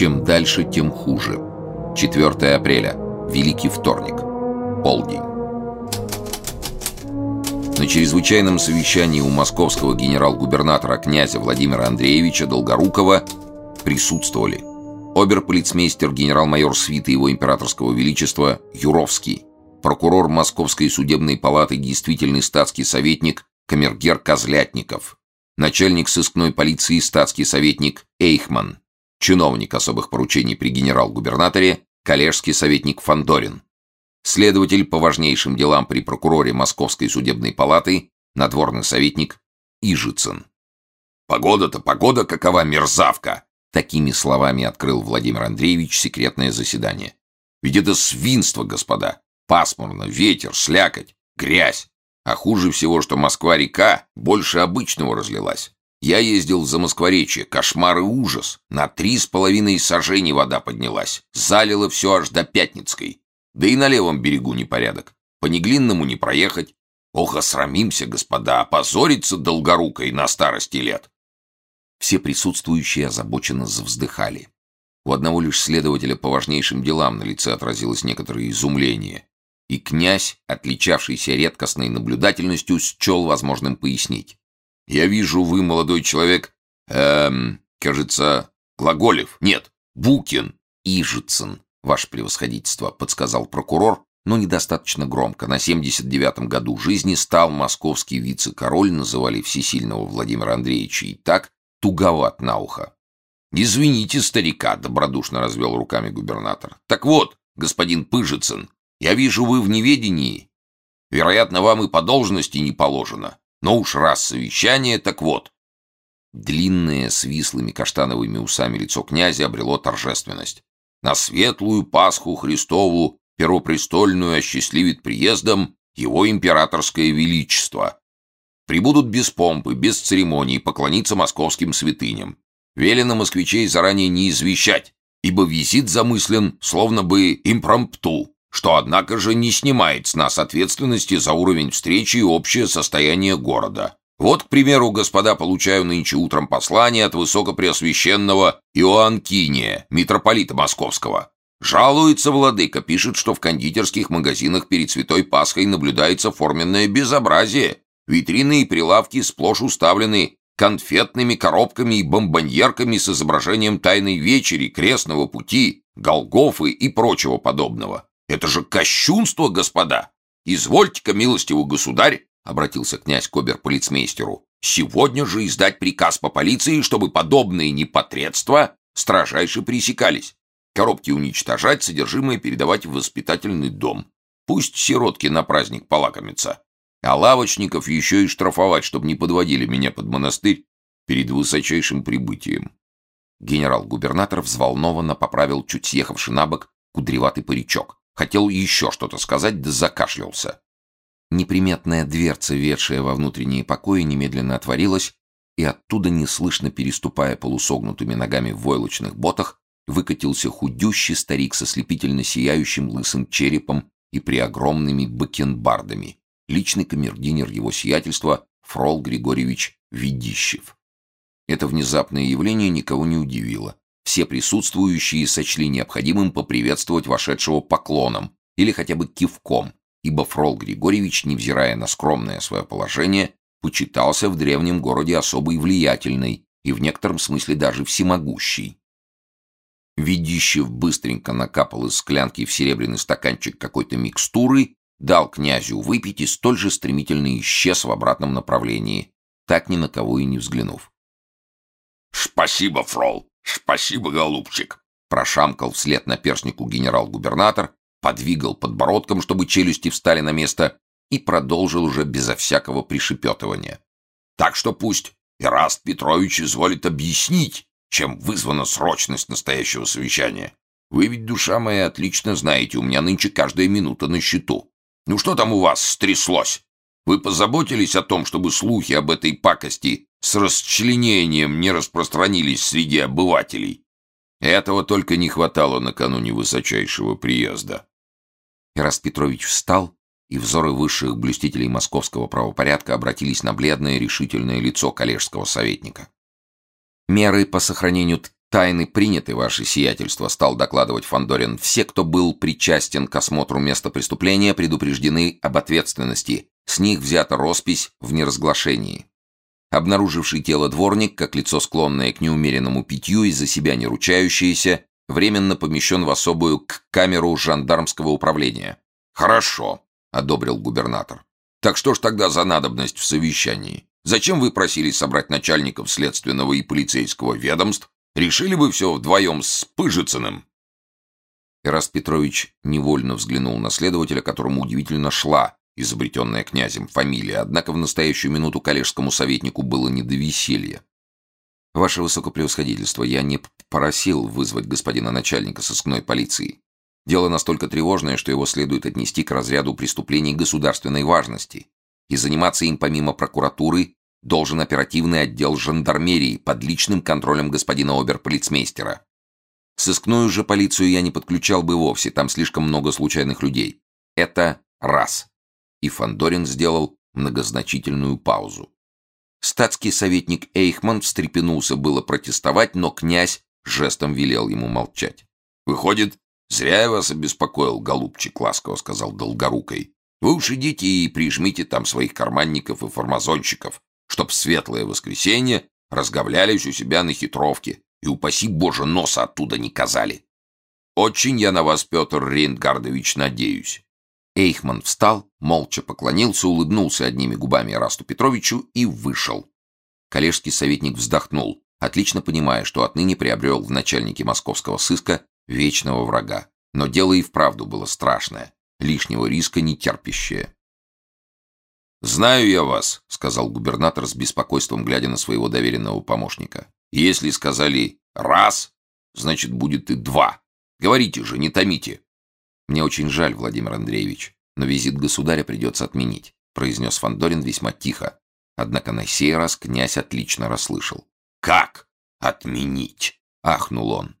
Чем дальше, тем хуже. 4 апреля. Великий вторник. Полдень. На чрезвычайном совещании у московского генерал-губернатора князя Владимира Андреевича Долгорукова присутствовали оберполицмейстер генерал-майор свиты его императорского величества Юровский, прокурор Московской судебной палаты действительный статский советник камергер Козлятников, начальник сыскной полиции статский советник Эйхман, чиновник особых поручений при генерал-губернаторе коллежский советник Фандорин, следователь по важнейшим делам при прокуроре Московской судебной палаты надворный советник Ижицын. «Погода-то погода какова мерзавка!» Такими словами открыл Владимир Андреевич секретное заседание. «Ведь это свинство, господа! Пасмурно, ветер, слякоть, грязь. А хуже всего, что Москва-река больше обычного разлилась. Я ездил за Москворечье, кошмар и ужас. На три с половиной сажений вода поднялась. Залило все аж до Пятницкой. Да и на левом берегу непорядок. По Неглинному не проехать. Ох, осрамимся, господа, опозориться долгорукой на старости лет. Все присутствующие озабоченно завздыхали. У одного лишь следователя по важнейшим делам на лице отразилось некоторое изумление и князь, отличавшийся редкостной наблюдательностью, счел возможным пояснить. «Я вижу, вы, молодой человек, эм, кажется, Глаголев, нет, Букин, Ижицын, ваше превосходительство», — подсказал прокурор, но недостаточно громко. На 79-м году жизни стал московский вице-король, называли всесильного Владимира Андреевича, и так туговат на ухо. «Извините, старика», — добродушно развел руками губернатор. «Так вот, господин Пыжицын, я вижу, вы в неведении. Вероятно, вам и по должности не положено. Но уж раз совещание, так вот». Длинное, с вислыми каштановыми усами лицо князя обрело торжественность. «На светлую Пасху Христову, первопрестольную, осчастливит приездом его императорское величество. Прибудут без помпы, без церемоний, поклониться московским святыням. Велено москвичей заранее не извещать, ибо визит замыслен, словно бы импромпту что, однако же, не снимает с нас ответственности за уровень встречи и общее состояние города. Вот, к примеру, господа, получаю нынче утром послание от высокопреосвященного Иоанкиния, митрополита Московского. Жалуется владыка, пишет, что в кондитерских магазинах перед Святой Пасхой наблюдается форменное безобразие. Витрины и прилавки сплошь уставлены конфетными коробками и бомбоньерками с изображением Тайной Вечери, Крестного Пути, Голгофы и прочего подобного. Это же кощунство, господа! Извольте-ка, милостивый государь, — обратился князь к оберполицмейстеру, — сегодня же издать приказ по полиции, чтобы подобные непотребства строжайше пресекались. Коробки уничтожать, содержимое передавать в воспитательный дом. Пусть сиротки на праздник полакомятся. А лавочников еще и штрафовать, чтобы не подводили меня под монастырь перед высочайшим прибытием. Генерал-губернатор взволнованно поправил чуть съехавший на бок кудреватый паричок. Хотел еще что-то сказать, да закашлялся. Неприметная дверца, ведшая во внутренние покои, немедленно отворилась, и оттуда, неслышно переступая полусогнутыми ногами в войлочных ботах, выкатился худющий старик со слепительно сияющим лысым черепом и преогромными бакенбардами, личный камердинер его сиятельства Фрол Григорьевич Ведищев. Это внезапное явление никого не удивило все присутствующие сочли необходимым поприветствовать вошедшего поклоном или хотя бы кивком, ибо Фрол Григорьевич, невзирая на скромное свое положение, почитался в древнем городе особой влиятельной и в некотором смысле даже всемогущей. Ведищев быстренько накапал из склянки в серебряный стаканчик какой-то микстуры, дал князю выпить и столь же стремительно исчез в обратном направлении, так ни на кого и не взглянув. «Спасибо, Фрол!» «Спасибо, голубчик!» Прошамкал вслед наперснику генерал-губернатор, подвигал подбородком, чтобы челюсти встали на место, и продолжил уже безо всякого пришепетывания. «Так что пусть Ираст Петрович изволит объяснить, чем вызвана срочность настоящего совещания. Вы ведь, душа моя, отлично знаете, у меня нынче каждая минута на счету. Ну что там у вас стряслось? Вы позаботились о том, чтобы слухи об этой пакости с расчленением не распространились среди обывателей. Этого только не хватало накануне высочайшего приезда. Ираст Петрович встал, и взоры высших блюстителей московского правопорядка обратились на бледное решительное лицо коллежского советника. Меры по сохранению «Тайны приняты, ваше сиятельство», — стал докладывать Фандорин. «Все, кто был причастен к осмотру места преступления, предупреждены об ответственности. С них взята роспись в неразглашении». Обнаруживший тело дворник, как лицо склонное к неумеренному питью и за себя не ручающееся, временно помещен в особую к камеру жандармского управления. «Хорошо», — одобрил губернатор. «Так что ж тогда за надобность в совещании? Зачем вы просили собрать начальников следственного и полицейского ведомств Решили бы все вдвоем с Пыжицыным. Ираст Петрович невольно взглянул на следователя, которому удивительно шла изобретенная князем фамилия, однако в настоящую минуту коллежскому советнику было не до веселья. «Ваше высокопревосходительство, я не просил вызвать господина начальника сыскной полиции. Дело настолько тревожное, что его следует отнести к разряду преступлений государственной важности, и заниматься им помимо прокуратуры должен оперативный отдел жандармерии под личным контролем господина оберполицмейстера. Сыскную же полицию я не подключал бы вовсе, там слишком много случайных людей. Это раз. И Фандорин сделал многозначительную паузу. Статский советник Эйхман встрепенулся было протестовать, но князь жестом велел ему молчать. «Выходит, зря я вас обеспокоил, голубчик», — ласково сказал Долгорукой. «Вы уж идите и прижмите там своих карманников и формазонщиков чтоб светлое воскресенье разговлялись у себя на хитровке и, упаси Боже, носа оттуда не казали. Очень я на вас, Петр Рейнгардович, надеюсь. Эйхман встал, молча поклонился, улыбнулся одними губами Расту Петровичу и вышел. Коллежский советник вздохнул, отлично понимая, что отныне приобрел в начальнике московского сыска вечного врага. Но дело и вправду было страшное, лишнего риска не терпящее. «Знаю я вас», — сказал губернатор с беспокойством, глядя на своего доверенного помощника. «Если сказали «раз», значит, будет и «два». Говорите же, не томите». «Мне очень жаль, Владимир Андреевич, но визит государя придется отменить», — произнес Фандорин весьма тихо. Однако на сей раз князь отлично расслышал. «Как отменить?» — ахнул он.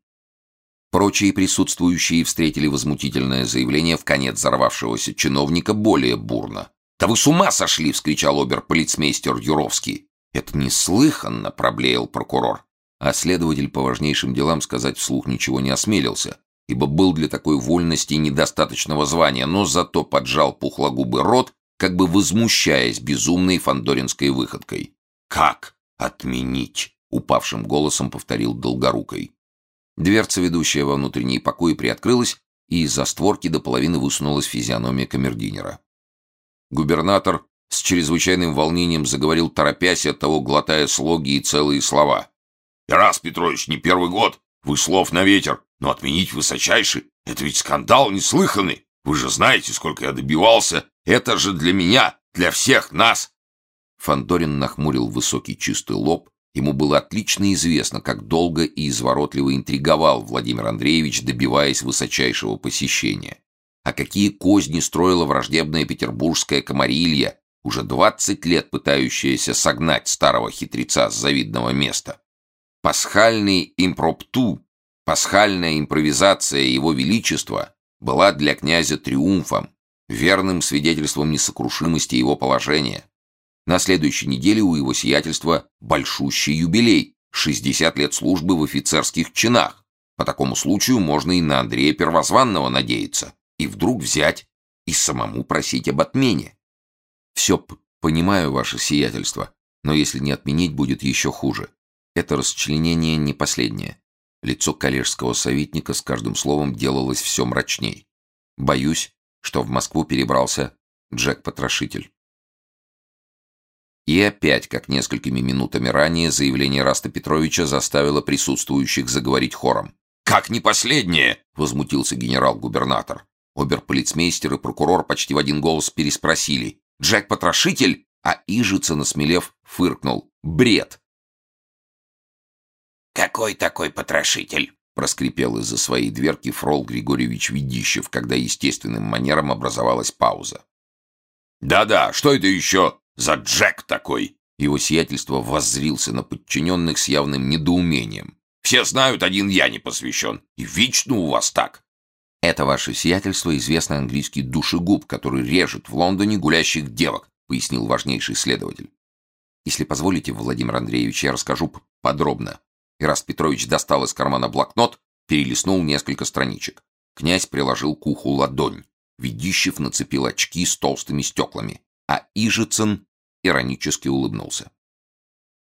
Прочие присутствующие встретили возмутительное заявление в конец взорвавшегося чиновника более бурно. «Да вы с ума сошли!» — вскричал обер-полицмейстер Юровский. «Это неслыханно!» — проблеял прокурор. А следователь по важнейшим делам сказать вслух ничего не осмелился, ибо был для такой вольности недостаточного звания, но зато поджал пухлогубый рот, как бы возмущаясь безумной фандоринской выходкой. «Как отменить?» — упавшим голосом повторил Долгорукой. Дверца, ведущая во внутренние покои, приоткрылась, и из-за створки до половины высунулась физиономия камердинера. Губернатор с чрезвычайным волнением заговорил, торопясь от того, глотая слоги и целые слова. «Тарас Петрович, не первый год, вы слов на ветер, но отменить высочайший — это ведь скандал неслыханный. Вы же знаете, сколько я добивался. Это же для меня, для всех нас!» Фандорин нахмурил высокий чистый лоб. Ему было отлично известно, как долго и изворотливо интриговал Владимир Андреевич, добиваясь высочайшего посещения. А какие козни строила враждебная петербургская комарилья, уже двадцать лет пытающаяся согнать старого хитреца с завидного места. Пасхальный импропту, пасхальная импровизация его величества была для князя триумфом, верным свидетельством несокрушимости его положения. На следующей неделе у его сиятельства большущий юбилей — 60 лет службы в офицерских чинах. По такому случаю можно и на Андрея Первозванного надеяться и вдруг взять и самому просить об отмене. Все понимаю, ваше сиятельство, но если не отменить, будет еще хуже. Это расчленение не последнее. Лицо коллежского советника с каждым словом делалось все мрачней. Боюсь, что в Москву перебрался Джек-потрошитель. И опять, как несколькими минутами ранее, заявление Раста Петровича заставило присутствующих заговорить хором. «Как не последнее!» — возмутился генерал-губернатор. Оберполицмейстер и прокурор почти в один голос переспросили. «Джек потрошитель?» А Ижица, насмелев, фыркнул. «Бред!» «Какой такой потрошитель?» проскрипел из-за своей дверки Фрол Григорьевич Ведищев, когда естественным манером образовалась пауза. «Да-да, что это еще за Джек такой?» Его сиятельство воззрился на подчиненных с явным недоумением. «Все знают, один я не посвящен. И вечно у вас так. «Это ваше сиятельство известный английский душегуб, который режет в Лондоне гулящих девок», пояснил важнейший следователь. «Если позволите, Владимир Андреевич, я расскажу подробно. Ираст Петрович достал из кармана блокнот, перелистнул несколько страничек. Князь приложил к уху ладонь. Ведищев нацепил очки с толстыми стеклами, а Ижицын иронически улыбнулся.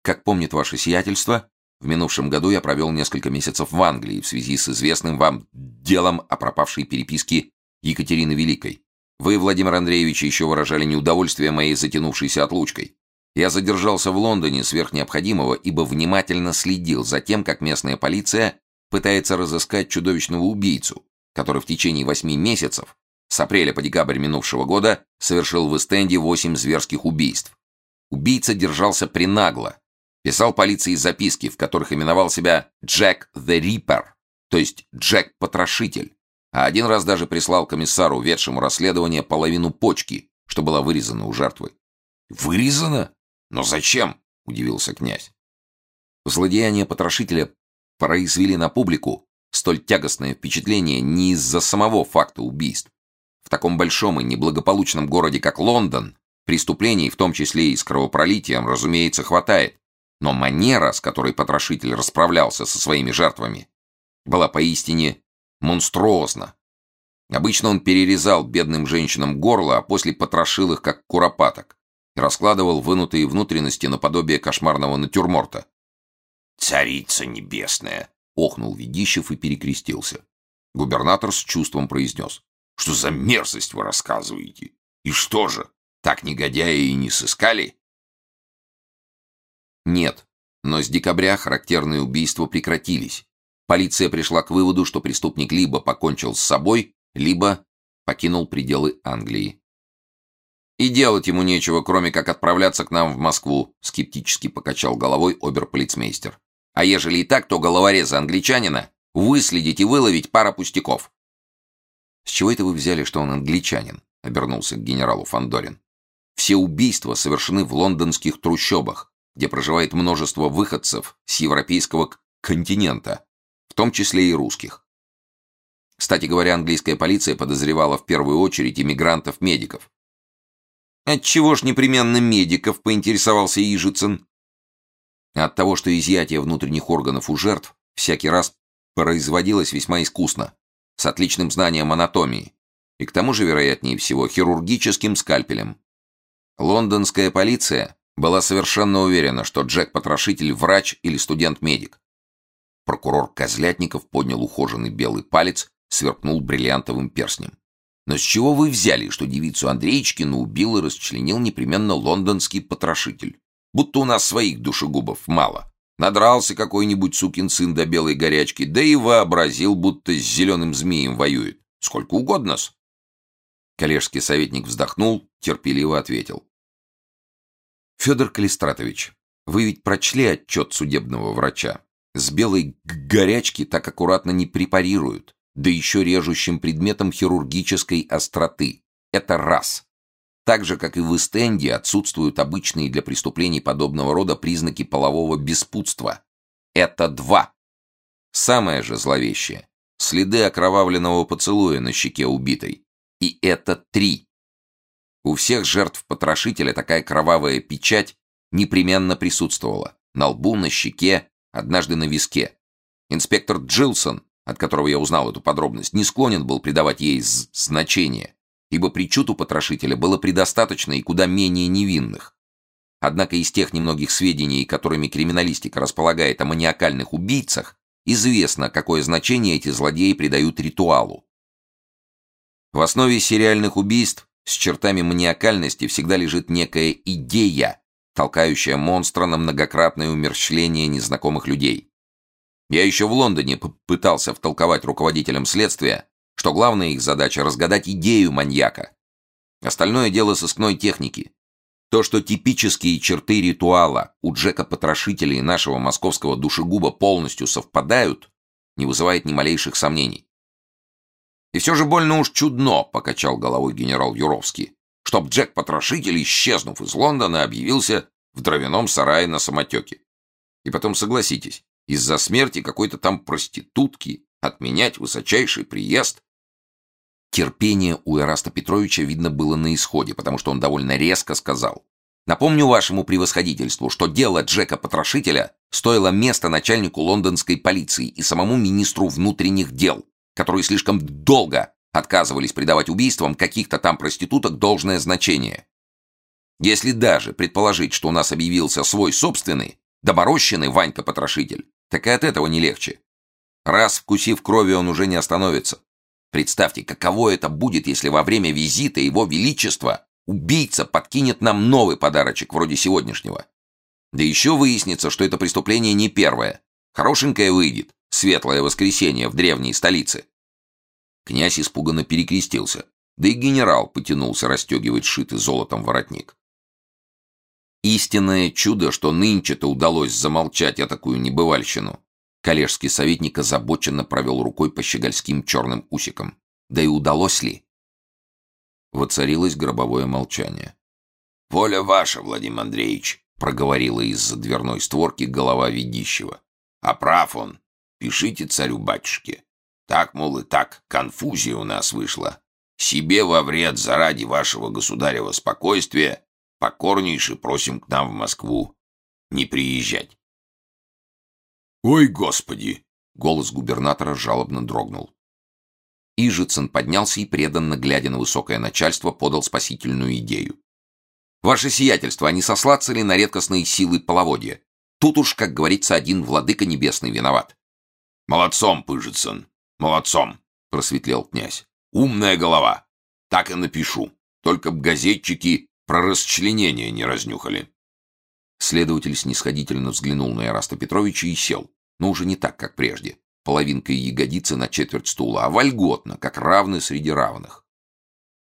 Как помнит ваше сиятельство, в минувшем году я провел несколько месяцев в Англии в связи с известным вам делом о пропавшей переписке Екатерины Великой. Вы, Владимир Андреевич, еще выражали неудовольствие моей затянувшейся отлучкой. Я задержался в Лондоне сверх необходимого, ибо внимательно следил за тем, как местная полиция пытается разыскать чудовищного убийцу, который в течение восьми месяцев, с апреля по декабрь минувшего года, совершил в Эстенде восемь зверских убийств. Убийца держался принагло, писал полиции записки, в которых именовал себя Джек the Ripper, то есть Джек Потрошитель, а один раз даже прислал комиссару, ведшему расследование, половину почки, что была вырезана у жертвы. «Вырезана?» «Но зачем?» — удивился князь. Злодеяния потрошителя произвели на публику столь тягостное впечатление не из-за самого факта убийств. В таком большом и неблагополучном городе, как Лондон, преступлений, в том числе и с кровопролитием, разумеется, хватает. Но манера, с которой потрошитель расправлялся со своими жертвами, была поистине монструозна. Обычно он перерезал бедным женщинам горло, а после потрошил их, как куропаток раскладывал вынутые внутренности наподобие кошмарного натюрморта. «Царица небесная!» — охнул Ведищев и перекрестился. Губернатор с чувством произнес. «Что за мерзость вы рассказываете? И что же, так негодяи и не сыскали?» Нет, но с декабря характерные убийства прекратились. Полиция пришла к выводу, что преступник либо покончил с собой, либо покинул пределы Англии. И делать ему нечего, кроме как отправляться к нам в Москву, скептически покачал головой оберполицмейстер. А ежели и так, то головореза англичанина выследить и выловить пара пустяков. С чего это вы взяли, что он англичанин? обернулся к генералу Фандорин. Все убийства совершены в лондонских трущобах, где проживает множество выходцев с европейского континента, в том числе и русских. Кстати говоря, английская полиция подозревала в первую очередь иммигрантов-медиков. Отчего ж непременно медиков, поинтересовался Ижицын. От того, что изъятие внутренних органов у жертв всякий раз производилось весьма искусно, с отличным знанием анатомии, и к тому же, вероятнее всего, хирургическим скальпелем. Лондонская полиция была совершенно уверена, что Джек-потрошитель врач или студент-медик. Прокурор Козлятников поднял ухоженный белый палец, сверкнул бриллиантовым перстнем. Но с чего вы взяли, что девицу Андреечкину убил и расчленил непременно лондонский потрошитель? Будто у нас своих душегубов мало. Надрался какой-нибудь сукин сын до белой горячки, да и вообразил, будто с зеленым змеем воюет. Сколько угодно-с. Коллежский советник вздохнул, терпеливо ответил. Федор Калистратович, вы ведь прочли отчет судебного врача. С белой горячки так аккуратно не препарируют да еще режущим предметом хирургической остроты. Это раз. Так же, как и в Эстенде, отсутствуют обычные для преступлений подобного рода признаки полового беспутства. Это два. Самое же зловещее – следы окровавленного поцелуя на щеке убитой. И это три. У всех жертв потрошителя такая кровавая печать непременно присутствовала. На лбу, на щеке, однажды на виске. Инспектор Джилсон от которого я узнал эту подробность, не склонен был придавать ей значение, ибо причуд у потрошителя было предостаточно и куда менее невинных. Однако из тех немногих сведений, которыми криминалистика располагает о маниакальных убийцах, известно, какое значение эти злодеи придают ритуалу. В основе сериальных убийств с чертами маниакальности всегда лежит некая идея, толкающая монстра на многократное умерщвление незнакомых людей. Я еще в Лондоне пытался втолковать руководителям следствия, что главная их задача — разгадать идею маньяка. Остальное дело сыскной техники. То, что типические черты ритуала у Джека-потрошителя и нашего московского душегуба полностью совпадают, не вызывает ни малейших сомнений. «И все же больно уж чудно», — покачал головой генерал Юровский, «чтоб Джек-потрошитель, исчезнув из Лондона, объявился в дровяном сарае на самотеке. И потом согласитесь, из-за смерти какой-то там проститутки отменять высочайший приезд. Терпение у Эраста Петровича, видно, было на исходе, потому что он довольно резко сказал. Напомню вашему превосходительству, что дело Джека-потрошителя стоило место начальнику лондонской полиции и самому министру внутренних дел, которые слишком долго отказывались придавать убийствам каких-то там проституток должное значение. Если даже предположить, что у нас объявился свой собственный, доморощенный Ванька-потрошитель, так и от этого не легче. Раз вкусив крови, он уже не остановится. Представьте, каково это будет, если во время визита Его Величества убийца подкинет нам новый подарочек вроде сегодняшнего. Да еще выяснится, что это преступление не первое. Хорошенькое выйдет, светлое воскресенье в древней столице. Князь испуганно перекрестился, да и генерал потянулся расстегивать шитый золотом воротник. Истинное чудо, что нынче-то удалось замолчать о такую небывальщину. Коллежский советник озабоченно провел рукой по щегольским черным усикам. Да и удалось ли? Воцарилось гробовое молчание. «Воля ваша, Владимир Андреевич», — проговорила из-за дверной створки голова ведищего. «А прав он. Пишите царю-батюшке. Так, мол, и так, конфузия у нас вышла. Себе во вред заради вашего государева спокойствия покорнейше просим к нам в Москву не приезжать. «Ой, Господи!» — голос губернатора жалобно дрогнул. Ижицын поднялся и, преданно глядя на высокое начальство, подал спасительную идею. «Ваше сиятельство, а не сослаться ли на редкостные силы половодья? Тут уж, как говорится, один владыка небесный виноват». «Молодцом, Пыжицын, молодцом!» — просветлел князь. «Умная голова! Так и напишу. Только б газетчики про расчленение не разнюхали. Следователь снисходительно взглянул на Ираста Петровича и сел, но уже не так, как прежде. Половинкой ягодицы на четверть стула, а вольготно, как равный среди равных.